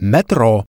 metro.